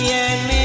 me and me.